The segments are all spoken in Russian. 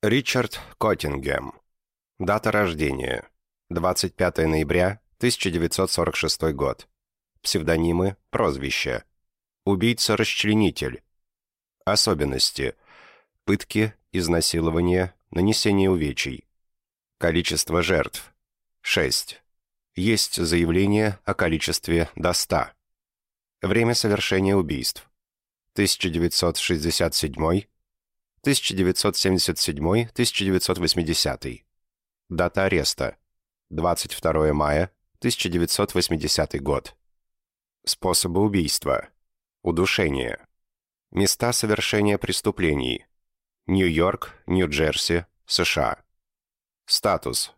Ричард Коттингем. Дата рождения. 25 ноября 1946 год. Псевдонимы, прозвища. Убийца-расчленитель. Особенности. Пытки, изнасилование, нанесение увечий. Количество жертв. 6. Есть заявление о количестве до 100. Время совершения убийств. 1967 1977-1980. Дата ареста. 22 мая 1980 год. Способы убийства. Удушение. Места совершения преступлений. Нью-Йорк, Нью-Джерси, США. Статус.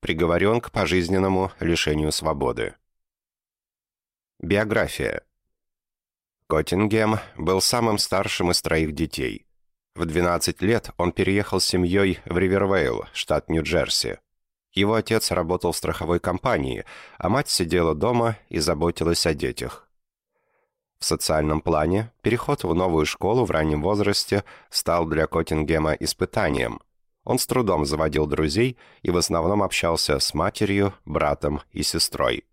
Приговорен к пожизненному лишению свободы. Биография. Коттингем был самым старшим из троих детей. В 12 лет он переехал с семьей в Ривервейл, штат Нью-Джерси. Его отец работал в страховой компании, а мать сидела дома и заботилась о детях. В социальном плане переход в новую школу в раннем возрасте стал для Коттингема испытанием. Он с трудом заводил друзей и в основном общался с матерью, братом и сестрой.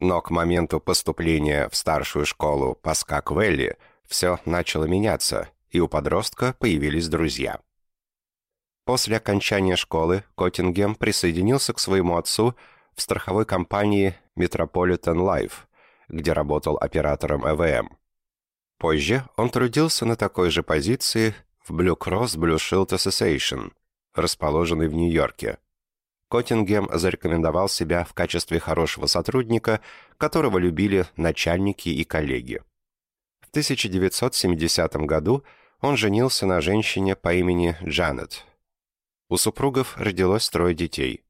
Но к моменту поступления в старшую школу Паскак-Велли все начало меняться, и у подростка появились друзья. После окончания школы Коттингем присоединился к своему отцу в страховой компании Metropolitan Life, где работал оператором ЭВМ. Позже он трудился на такой же позиции в Blue Cross Blue Shield Association, расположенной в Нью-Йорке. Коттингем зарекомендовал себя в качестве хорошего сотрудника, которого любили начальники и коллеги. В 1970 году он женился на женщине по имени Джанет. У супругов родилось трое детей.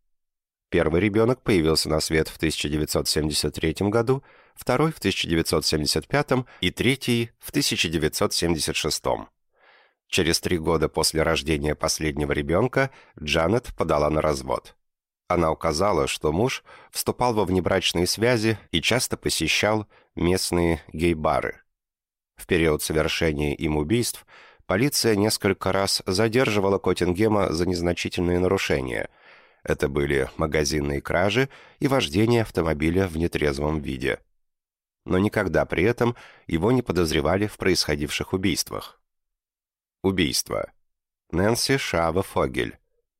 Первый ребенок появился на свет в 1973 году, второй в 1975 и третий в 1976. Через три года после рождения последнего ребенка Джанет подала на развод. Она указала, что муж вступал во внебрачные связи и часто посещал местные гей-бары. В период совершения им убийств полиция несколько раз задерживала Коттингема за незначительные нарушения. Это были магазинные кражи и вождение автомобиля в нетрезвом виде. Но никогда при этом его не подозревали в происходивших убийствах. Убийство. Нэнси Шава Фогель.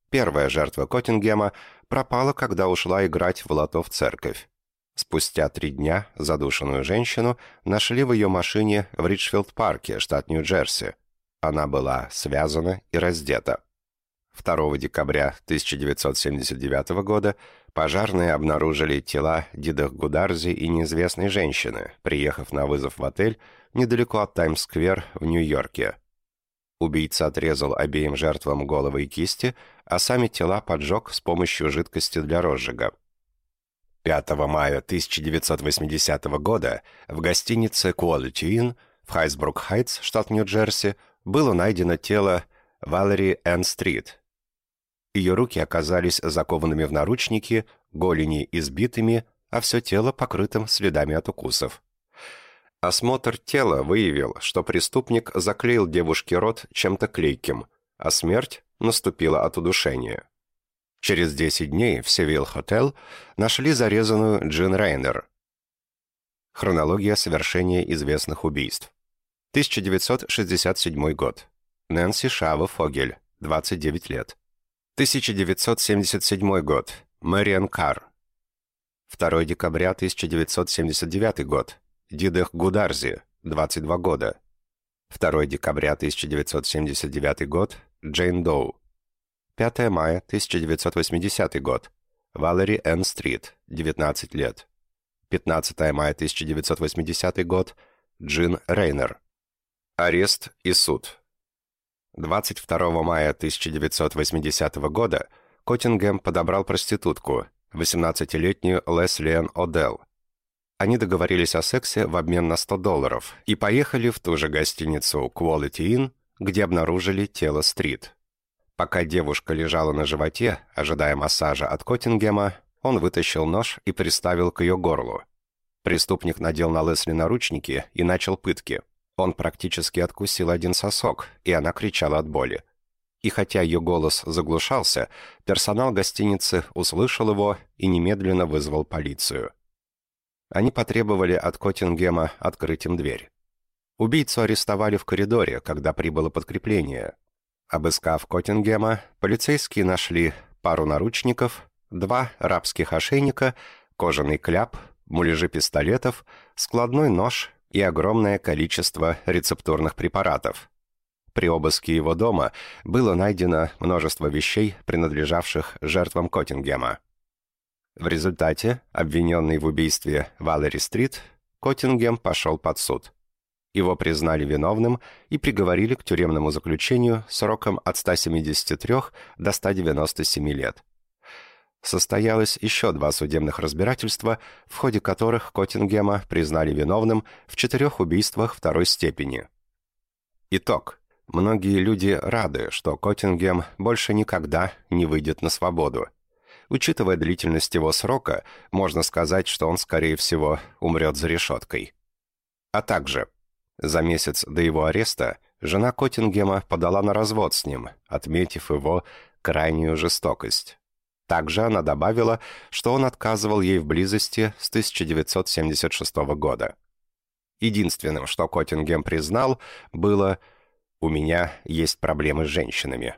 Первая жертва Коттингема пропала, когда ушла играть в лото в церковь. Спустя три дня задушенную женщину нашли в ее машине в Ричфилд-парке, штат Нью-Джерси. Она была связана и раздета. 2 декабря 1979 года пожарные обнаружили тела Дидах Гударзи и неизвестной женщины, приехав на вызов в отель недалеко от Таймс-сквер в Нью-Йорке. Убийца отрезал обеим жертвам головы и кисти, а сами тела поджег с помощью жидкости для розжига. 5 мая 1980 года в гостинице Quality Inn в Хайсбрук-Хайтс, штат Нью-Джерси, было найдено тело Валери Энн Стрит. Ее руки оказались закованными в наручники, голени избитыми, а все тело покрытым следами от укусов. Осмотр тела выявил, что преступник заклеил девушке рот чем-то клейким, а смерть наступила от удушения. Через 10 дней в Севилл Хотел нашли зарезанную Джин Рейнер. Хронология совершения известных убийств. 1967 год. Нэнси Шава Фогель, 29 лет. 1977 год. Мэриан Карр. 2 декабря 1979 год. Дидех Гударзи, 22 года. 2 декабря 1979 год. Джейн Доу, 5 мая 1980 год. Валери Энн Стрит, 19 лет. 15 мая 1980 год. Джин Рейнер. Арест и суд. 22 мая 1980 года Коттингем подобрал проститутку, 18-летнюю Леслиан О'Делл. Они договорились о сексе в обмен на 100 долларов и поехали в ту же гостиницу Quality Inn, где обнаружили тело Стрит. Пока девушка лежала на животе, ожидая массажа от Коттингема, он вытащил нож и приставил к ее горлу. Преступник надел на Лесли наручники и начал пытки. Он практически откусил один сосок, и она кричала от боли. И хотя ее голос заглушался, персонал гостиницы услышал его и немедленно вызвал полицию. Они потребовали от Коттингема открыть им дверь. Убийцу арестовали в коридоре, когда прибыло подкрепление. Обыскав Коттингема, полицейские нашли пару наручников, два рабских ошейника, кожаный кляп, муляжи пистолетов, складной нож и огромное количество рецептурных препаратов. При обыске его дома было найдено множество вещей, принадлежавших жертвам Коттингема. В результате, обвиненный в убийстве Валери Стрит, Коттингем пошел под суд. Его признали виновным и приговорили к тюремному заключению сроком от 173 до 197 лет. Состоялось еще два судебных разбирательства, в ходе которых Коттингема признали виновным в четырех убийствах второй степени. Итог. Многие люди рады, что Коттингем больше никогда не выйдет на свободу. Учитывая длительность его срока, можно сказать, что он, скорее всего, умрет за решеткой. А также за месяц до его ареста жена Коттингема подала на развод с ним, отметив его крайнюю жестокость. Также она добавила, что он отказывал ей в близости с 1976 года. Единственным, что Коттингем признал, было «У меня есть проблемы с женщинами».